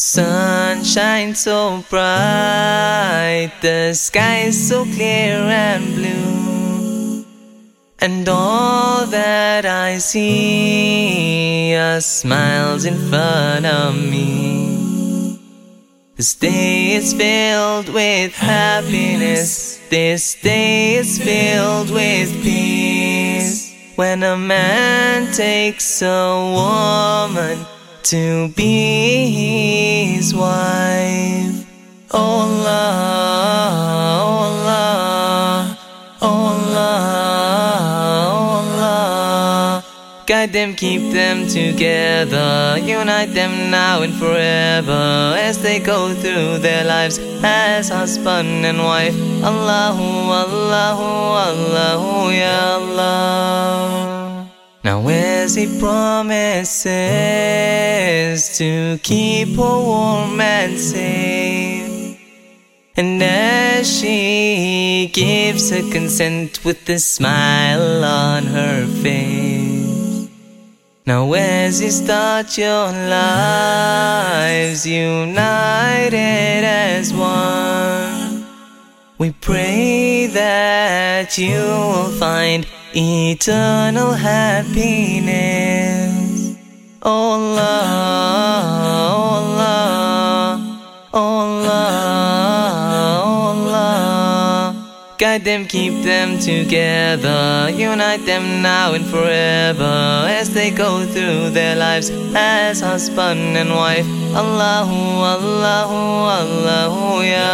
sun shines so bright, the sky is so clear and blue, and all that I see are smiles in front of me. This day is filled with happiness, this day is filled with peace. When a man takes a woman to be his wife. Oh Allah, Allah, Allah, Allah. Guide them, keep them together, unite them now and forever as they go through their lives as husband and wife. Allahu, Allahu, Allahu, Ya Allah. Now as he promises to keep her warm and safe? And as she gives her consent with a smile on her face. Now as you start your lives united as one We pray that you will find eternal happiness. Oh Allah, oh Allah, oh Allah, oh Allah. Guide them, keep them together, unite them now and forever as they go through their lives as husband and wife. Allahu, Allahu, Allahu, Ya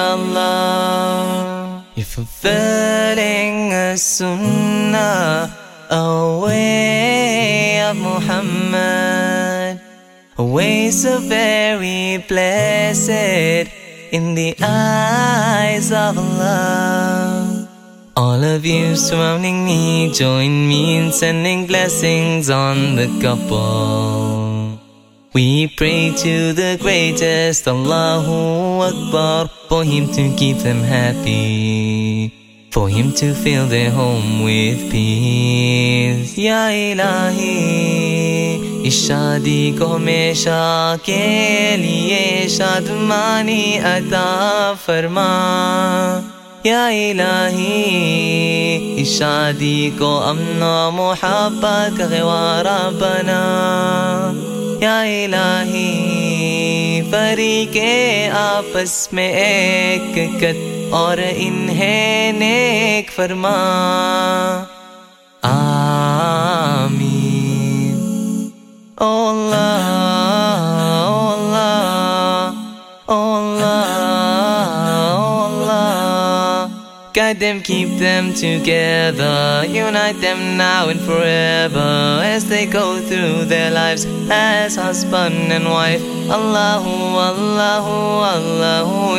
You're fulfilling a sunnah, a way of Muhammad, a way so very blessed in the eyes of Allah. All of you surrounding me, join me in sending blessings on the couple. We pray to the greatest Allahu Akbar for Him to keep them happy, for Him to fill their home with peace. Ya Ilahi, इस शादी को हमेशा के लिए शादमानी अता फरमा या इलाही इस शादी को अमन मोहब्बत का गवारा बना या इलाही फरी के आपस में एक कत और इन्हें नेक फरमा आमीन ओ अल्लाह ओ अल्लाह ओ अल्लाह ओ अल्लाह Guide them, keep them together, unite them now and forever they go through their lives as husband and wife. Allahu, Allahu, Allahu,